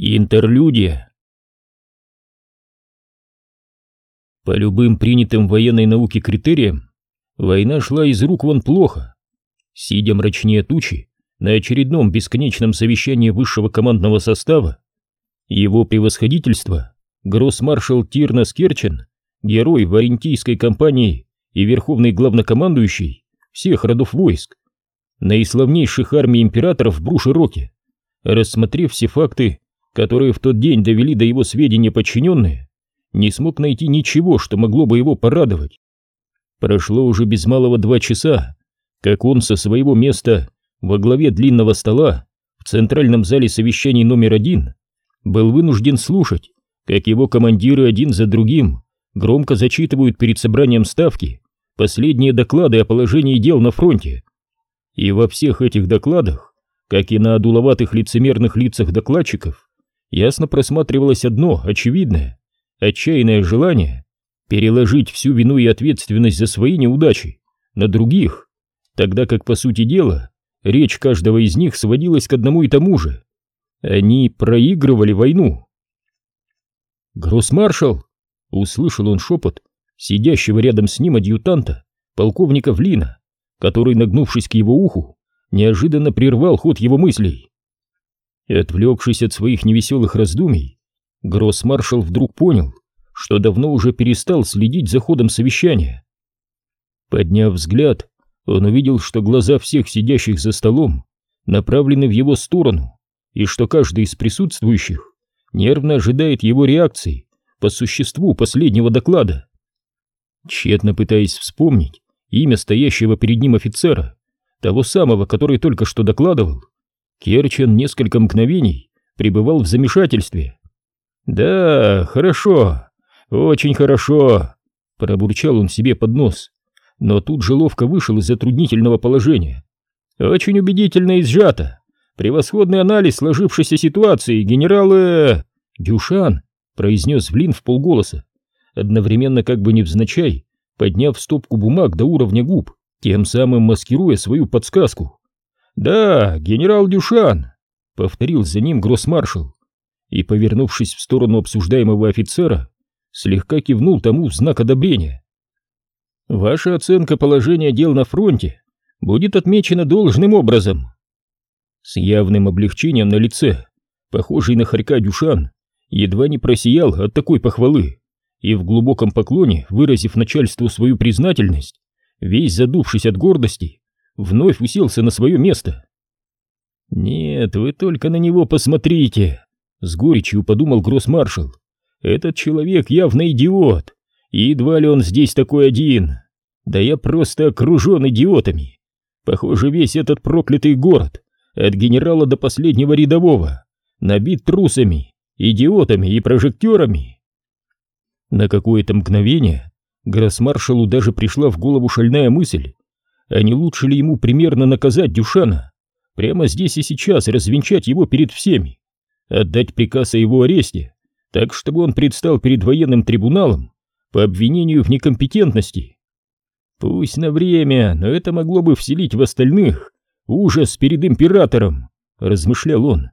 Интерлюдия. По любым принятым в военной науке критериям, война шла из рук вон плохо. Сидя мрачнее тучи на очередном бесконечном совещании высшего командного состава, его превосходительство, гроссмаршал Тирнас Керчен, герой варентийской кампании и верховный главнокомандующий всех родов войск, наиславнейших армий императоров в Брушероке, рассмотрев все факты которые в тот день довели до его сведения подчиненные, не смог найти ничего, что могло бы его порадовать. Прошло уже без малого два часа, как он со своего места во главе длинного стола в центральном зале совещаний номер один был вынужден слушать, как его командиры один за другим громко зачитывают перед собранием ставки последние доклады о положении дел на фронте. И во всех этих докладах, как и на одуловатых лицемерных лицах докладчиков, ясно просматривалось одно, очевидное, отчаянное желание переложить всю вину и ответственность за свои неудачи на других, тогда как, по сути дела, речь каждого из них сводилась к одному и тому же. Они проигрывали войну. «Гроссмаршал!» — услышал он шепот сидящего рядом с ним адъютанта, полковника Влина, который, нагнувшись к его уху, неожиданно прервал ход его мыслей. Отвлекшись от своих невеселых раздумий, гроссмаршал вдруг понял, что давно уже перестал следить за ходом совещания. Подняв взгляд, он увидел, что глаза всех сидящих за столом направлены в его сторону, и что каждый из присутствующих нервно ожидает его реакции по существу последнего доклада. Тщетно пытаясь вспомнить имя стоящего перед ним офицера, того самого, который только что докладывал, Керчен несколько мгновений пребывал в замешательстве. «Да, хорошо, очень хорошо», — пробурчал он себе под нос, но тут же ловко вышел из затруднительного положения. «Очень убедительно и сжато. Превосходный анализ сложившейся ситуации, генералы...» «Дюшан», — произнес Влин в полголоса, одновременно как бы невзначай, подняв стопку бумаг до уровня губ, тем самым маскируя свою подсказку. «Да, генерал Дюшан», — повторил за ним гроссмаршал, и, повернувшись в сторону обсуждаемого офицера, слегка кивнул тому в знак одобрения. «Ваша оценка положения дел на фронте будет отмечена должным образом». С явным облегчением на лице, похожий на хорька Дюшан, едва не просиял от такой похвалы, и в глубоком поклоне, выразив начальству свою признательность, весь задувшись от гордости, вновь уселся на свое место. «Нет, вы только на него посмотрите!» — с горечью подумал гроссмаршал. «Этот человек явно идиот, и едва ли он здесь такой один. Да я просто окружен идиотами. Похоже, весь этот проклятый город, от генерала до последнего рядового, набит трусами, идиотами и прожекторами». На какое-то мгновение гроссмаршалу даже пришла в голову шальная мысль, а не лучше ли ему примерно наказать Дюшана? Прямо здесь и сейчас развенчать его перед всеми? Отдать приказ о его аресте, так чтобы он предстал перед военным трибуналом по обвинению в некомпетентности? Пусть на время, но это могло бы вселить в остальных ужас перед императором, размышлял он.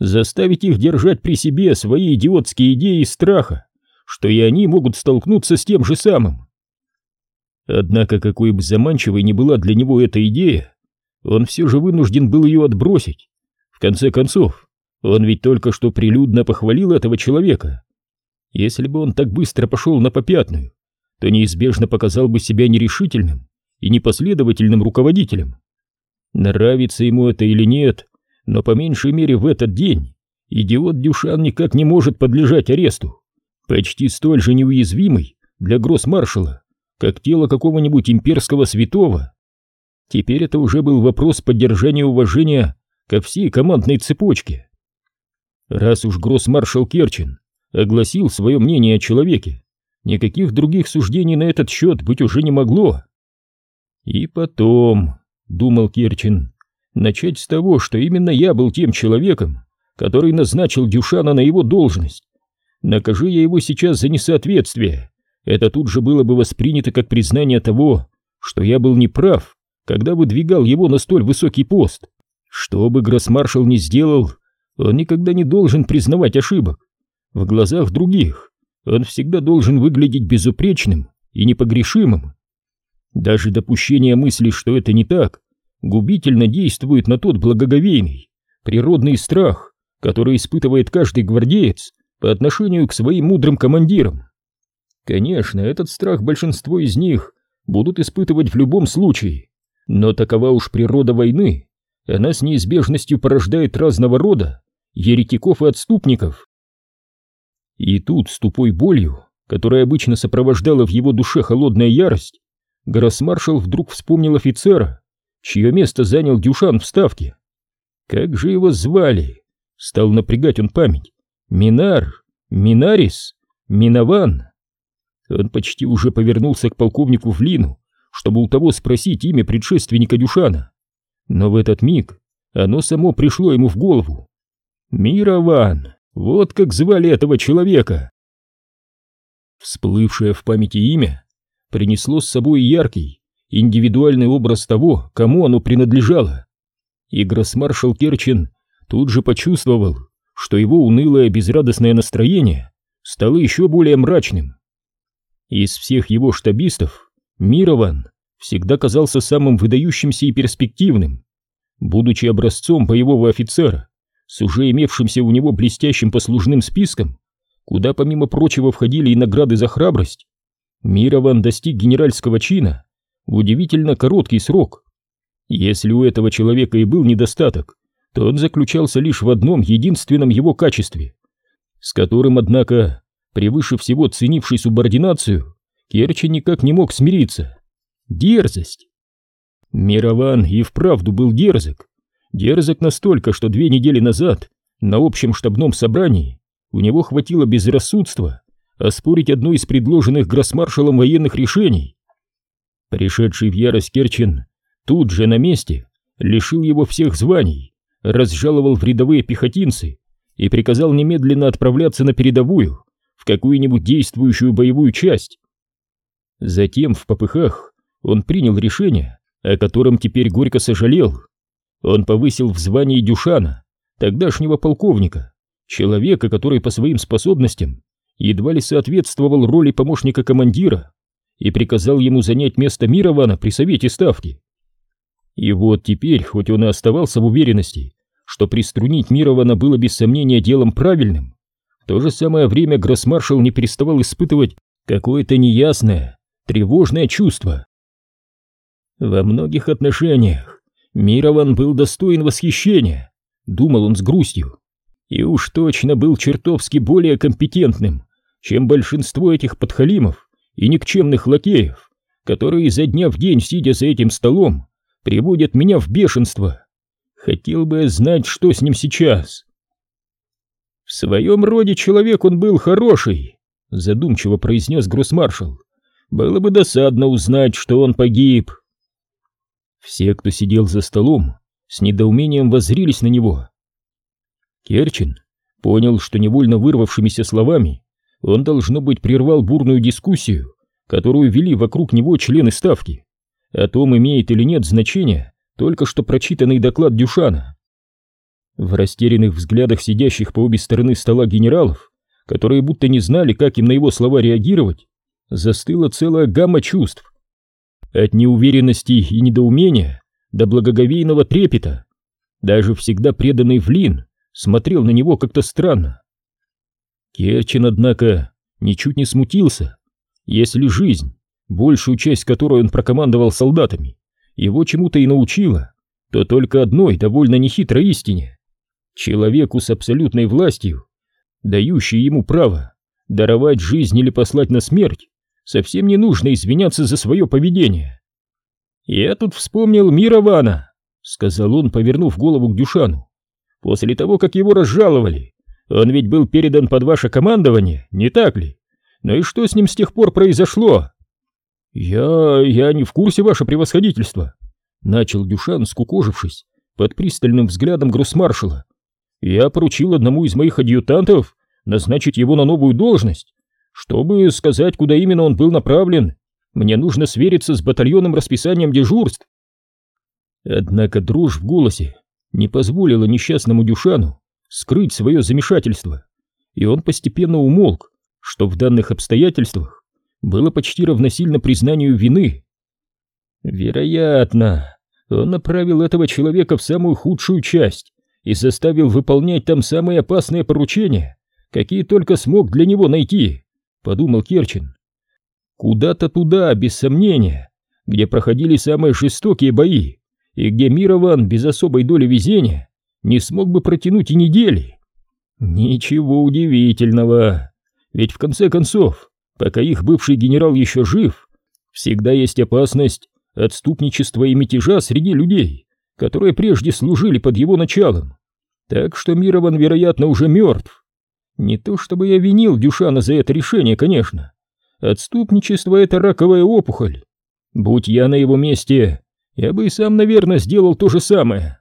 Заставить их держать при себе свои идиотские идеи страха, что и они могут столкнуться с тем же самым. Однако, какой бы заманчивой ни была для него эта идея, он все же вынужден был ее отбросить. В конце концов, он ведь только что прилюдно похвалил этого человека. Если бы он так быстро пошел на попятную, то неизбежно показал бы себя нерешительным и непоследовательным руководителем. Нравится ему это или нет, но по меньшей мере в этот день идиот Дюшан никак не может подлежать аресту. Почти столь же неуязвимый для гроссмаршала, как тело какого-нибудь имперского святого. Теперь это уже был вопрос поддержания уважения ко всей командной цепочке. Раз уж гроссмаршал Керчин огласил свое мнение о человеке, никаких других суждений на этот счет быть уже не могло. И потом, думал Керчин, начать с того, что именно я был тем человеком, который назначил Дюшана на его должность. Накажи я его сейчас за несоответствие, это тут же было бы воспринято как признание того, что я был неправ, когда выдвигал его на столь высокий пост. Что бы гроссмаршал ни сделал, Он никогда не должен признавать ошибок. В глазах других он всегда должен выглядеть безупречным и непогрешимым. Даже допущение мысли, что это не так, губительно действует на тот благоговейный, природный страх, который испытывает каждый гвардеец по отношению к своим мудрым командирам. Конечно, этот страх большинство из них будут испытывать в любом случае, но такова уж природа войны, она с неизбежностью порождает разного рода еретиков и отступников. И тут с тупой болью, которая обычно сопровождала в его душе холодная ярость, гроссмаршал вдруг вспомнил офицера, чье место занял Дюшан в ставке. Как же его звали? Стал напрягать он память. Минар, Минарис, Минован. Он почти уже повернулся к полковнику Флину, чтобы у того спросить имя предшественника Дюшана. Но в этот миг оно само пришло ему в голову. Мирован, вот как звали этого человека. Всплывшее в памяти имя принесло с собой яркий, индивидуальный образ того, кому оно принадлежало. И гроссмаршал Керчин тут же почувствовал, что его унылое безрадостное настроение стало еще более мрачным. Из всех его штабистов Мирован всегда казался самым выдающимся и перспективным. Будучи образцом боевого офицера, с уже имевшимся у него блестящим послужным списком, куда помимо прочего входили и награды за храбрость, Мирован достиг генеральского чина в удивительно короткий срок. Если у этого человека и был недостаток, то он заключался лишь в одном единственном его качестве, с которым, однако, превыше всего ценивший субординацию, Керчи никак не мог смириться. Дерзость. Мирован и вправду был дерзок. Дерзок настолько, что две недели назад на общем штабном собрании у него хватило безрассудства оспорить одно из предложенных гроссмаршалом военных решений. Пришедший в ярость Керчин тут же на месте лишил его всех званий, разжаловал в рядовые пехотинцы и приказал немедленно отправляться на передовую, какую-нибудь действующую боевую часть. Затем в попыхах он принял решение, о котором теперь горько сожалел. Он повысил в звании Дюшана, тогдашнего полковника, человека, который по своим способностям едва ли соответствовал роли помощника командира, и приказал ему занять место Мирована при совете ставки. И вот теперь, хоть он и оставался в уверенности, что приструнить Мирована было без сомнения делом правильным, то же самое время гроссмаршал не переставал испытывать какое-то неясное, тревожное чувство. Во многих отношениях Мирован был достоин восхищения, думал он с грустью, и уж точно был чертовски более компетентным, чем большинство этих подхалимов и никчемных лакеев, которые изо дня в день, сидя за этим столом, приводят меня в бешенство. Хотел бы я знать, что с ним сейчас. В своем роде человек он был хороший, задумчиво произнес гроссмаршал. Было бы досадно узнать, что он погиб. Все, кто сидел за столом, с недоумением воззрились на него. Керчин понял, что невольно вырвавшимися словами он, должно быть, прервал бурную дискуссию, которую вели вокруг него члены ставки, о том, имеет или нет значения только что прочитанный доклад Дюшана. В растерянных взглядах сидящих по обе стороны стола генералов, которые будто не знали, как им на его слова реагировать, застыла целая гамма чувств. От неуверенности и недоумения до благоговейного трепета. Даже всегда преданный Влин смотрел на него как-то странно. Керчин, однако, ничуть не смутился. Если жизнь, большую часть которой он прокомандовал солдатами, его чему-то и научила, то только одной довольно нехитрой истине. Человеку с абсолютной властью, дающей ему право даровать жизнь или послать на смерть, совсем не нужно извиняться за свое поведение. «Я тут вспомнил Мирована», — сказал он, повернув голову к Дюшану. «После того, как его разжаловали, он ведь был передан под ваше командование, не так ли? Ну и что с ним с тех пор произошло?» «Я... я не в курсе, ваше превосходительство», — начал Дюшан, скукожившись, под пристальным взглядом гроссмаршала. «Я поручил одному из моих адъютантов назначить его на новую должность. Чтобы сказать, куда именно он был направлен, мне нужно свериться с батальонным расписанием дежурств». Однако дрожь в голосе не позволила несчастному Дюшану скрыть свое замешательство, и он постепенно умолк, что в данных обстоятельствах было почти равносильно признанию вины. Вероятно, он направил этого человека в самую худшую часть и заставил выполнять там самые опасные поручения, какие только смог для него найти, подумал Керчин. Куда-то туда, без сомнения, где проходили самые жестокие бои, и где Мирован без особой доли везения не смог бы протянуть и недели. Ничего удивительного, ведь в конце концов, пока их бывший генерал еще жив, всегда есть опасность отступничества и мятежа среди людей, которые прежде служили под его началом. Так что Мирован, вероятно, уже мертв. Не то чтобы я винил Дюшана за это решение, конечно. Отступничество — это раковая опухоль. Будь я на его месте, я бы и сам, наверное, сделал то же самое.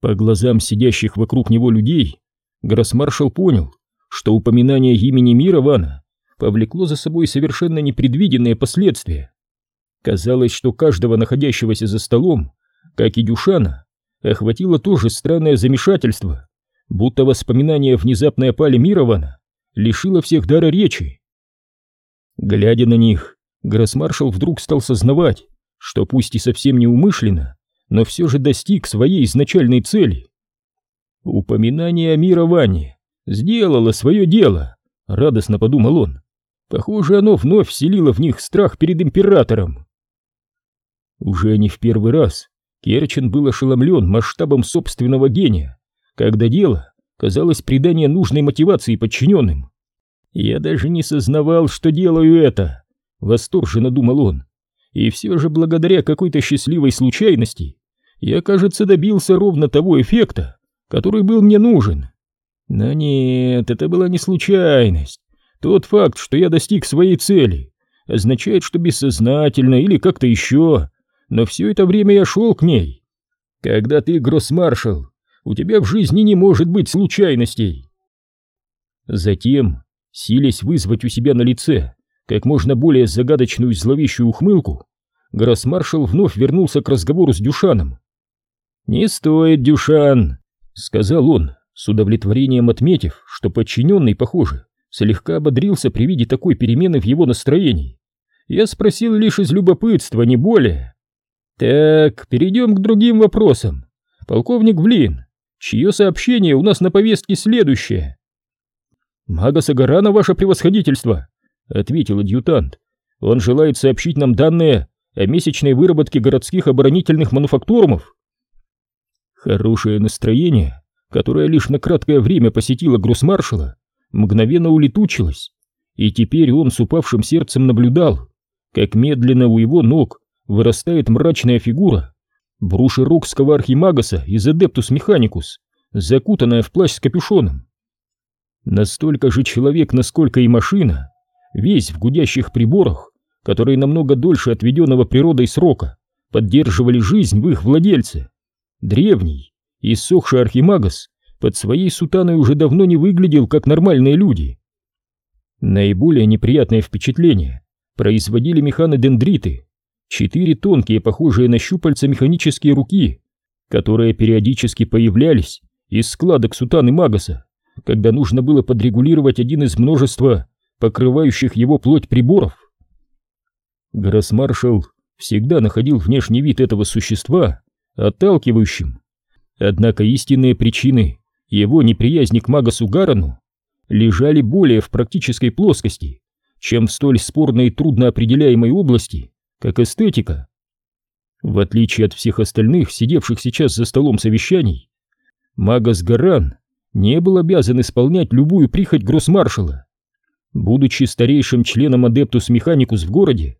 По глазам сидящих вокруг него людей, гроссмаршал понял, что упоминание имени Мирована повлекло за собой совершенно непредвиденные последствия. Казалось, что каждого находящегося за столом, как и Дюшана, охватило тоже странное замешательство, будто воспоминание внезапной опали Мирована лишило всех дара речи. Глядя на них, гроссмаршал вдруг стал сознавать, что пусть и совсем неумышленно, но все же достиг своей изначальной цели. Упоминание о мировании сделало свое дело, радостно подумал он. Похоже, оно вновь вселило в них страх перед императором. Уже не в первый раз Керчен был ошеломлен масштабом собственного гения, когда дело казалось придание нужной мотивации подчиненным. «Я даже не сознавал, что делаю это», — восторженно думал он. «И все же благодаря какой-то счастливой случайности я, кажется, добился ровно того эффекта, который был мне нужен. Но нет, это была не случайность. Тот факт, что я достиг своей цели, означает, что бессознательно или как-то еще но все это время я шел к ней. Когда ты гроссмаршал, у тебя в жизни не может быть случайностей. Затем, силясь вызвать у себя на лице как можно более загадочную и зловещую ухмылку, гроссмаршал вновь вернулся к разговору с Дюшаном. «Не стоит, Дюшан», — сказал он, с удовлетворением отметив, что подчиненный, похоже, слегка ободрился при виде такой перемены в его настроении. «Я спросил лишь из любопытства, не более». Так, перейдем к другим вопросам. Полковник Блин, чье сообщение у нас на повестке следующее? Мага Сагарана, ваше превосходительство, ответил адъютант. Он желает сообщить нам данные о месячной выработке городских оборонительных мануфактурумов. Хорошее настроение, которое лишь на краткое время посетило гроссмаршала, мгновенно улетучилось, и теперь он с упавшим сердцем наблюдал, как медленно у его ног вырастает мрачная фигура брушерокского архимагаса из Адептус Механикус, закутанная в плащ с капюшоном. Настолько же человек, насколько и машина, весь в гудящих приборах, которые намного дольше отведенного природой срока поддерживали жизнь в их владельце. Древний, иссохший архимагас под своей сутаной уже давно не выглядел как нормальные люди. Наиболее неприятное впечатление производили механодендриты, четыре тонкие, похожие на щупальца механические руки, которые периодически появлялись из складок сутаны Магаса, когда нужно было подрегулировать один из множества покрывающих его плоть приборов. Гроссмаршал всегда находил внешний вид этого существа отталкивающим. Однако истинные причины его неприязни к Магасу Гарану лежали более в практической плоскости, чем в столь спорной и трудно определяемой области, как эстетика. В отличие от всех остальных, сидевших сейчас за столом совещаний, Магас Гаран не был обязан исполнять любую прихоть гроссмаршала. Будучи старейшим членом Адептус Механикус в городе,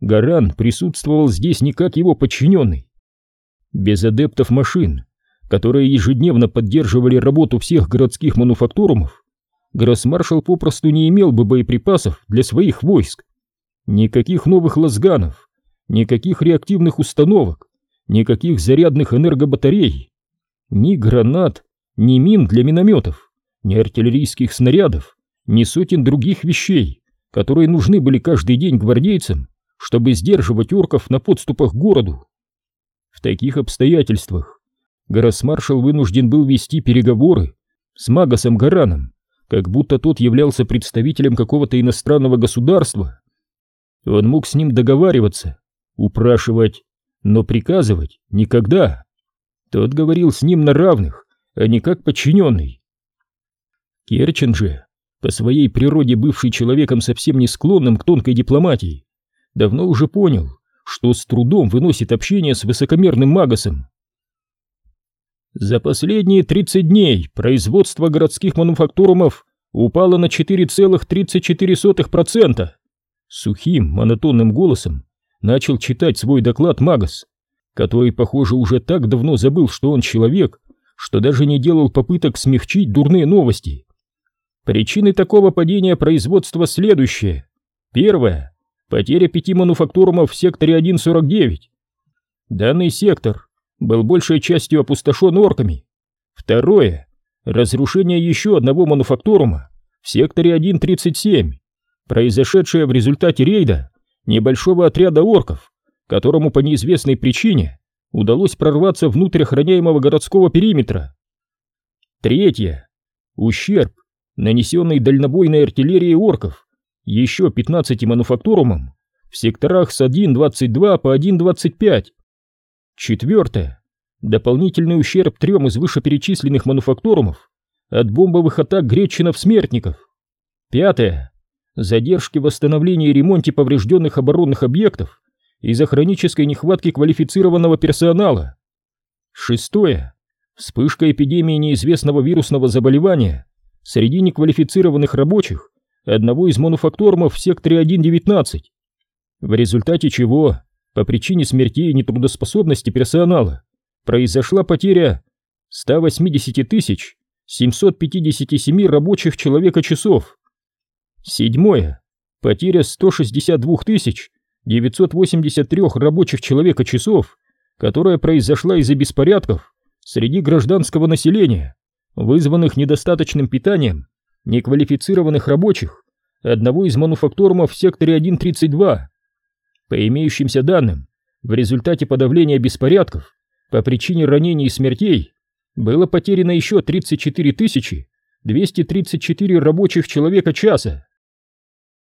Гаран присутствовал здесь не как его подчиненный. Без адептов машин, которые ежедневно поддерживали работу всех городских мануфактурумов, гроссмаршал попросту не имел бы боеприпасов для своих войск. Никаких новых лазганов, никаких реактивных установок, никаких зарядных энергобатарей, ни гранат, ни мин для минометов, ни артиллерийских снарядов, ни сотен других вещей, которые нужны были каждый день гвардейцам, чтобы сдерживать орков на подступах к городу. В таких обстоятельствах Гроссмаршал вынужден был вести переговоры с Магасом Гараном, как будто тот являлся представителем какого-то иностранного государства. Он мог с ним договариваться, упрашивать, но приказывать никогда. Тот говорил с ним на равных, а не как подчиненный. Керчен же, по своей природе бывший человеком совсем не склонным к тонкой дипломатии, давно уже понял, что с трудом выносит общение с высокомерным Магасом. За последние 30 дней производство городских мануфактурумов упало на 4,34%. Сухим, монотонным голосом начал читать свой доклад Магас, который, похоже, уже так давно забыл, что он человек, что даже не делал попыток смягчить дурные новости. Причины такого падения производства следующие. Первое. Потеря пяти мануфактурумов в секторе 1.49. Данный сектор был большей частью опустошен орками. Второе. Разрушение еще одного мануфактурума в секторе 1.37, произошедшее в результате рейда небольшого отряда орков, которому по неизвестной причине удалось прорваться внутрь охраняемого городского периметра. Третье. Ущерб, нанесенный дальнобойной артиллерией орков, еще 15 мануфактурумам в секторах с 1.22 по 1.25. Четвертое. Дополнительный ущерб трем из вышеперечисленных мануфактурумов от бомбовых атак гречинов-смертников. Пятое. Задержки в восстановлении и ремонте поврежденных оборонных объектов из-за хронической нехватки квалифицированного персонала. Шестое. Вспышка эпидемии неизвестного вирусного заболевания среди неквалифицированных рабочих одного из мануфактурумов в секторе 1.19, в результате чего по причине смертей и нетрудоспособности персонала произошла потеря 180 тысяч 757 рабочих человека-часов. Седьмое. Потеря 162 тысяч 983 рабочих человека-часов, которая произошла из-за беспорядков среди гражданского населения, вызванных недостаточным питанием неквалифицированных рабочих одного из мануфактурумов в секторе 132. По имеющимся данным, в результате подавления беспорядков по причине ранений и смертей было потеряно еще 34 234 рабочих человека часа.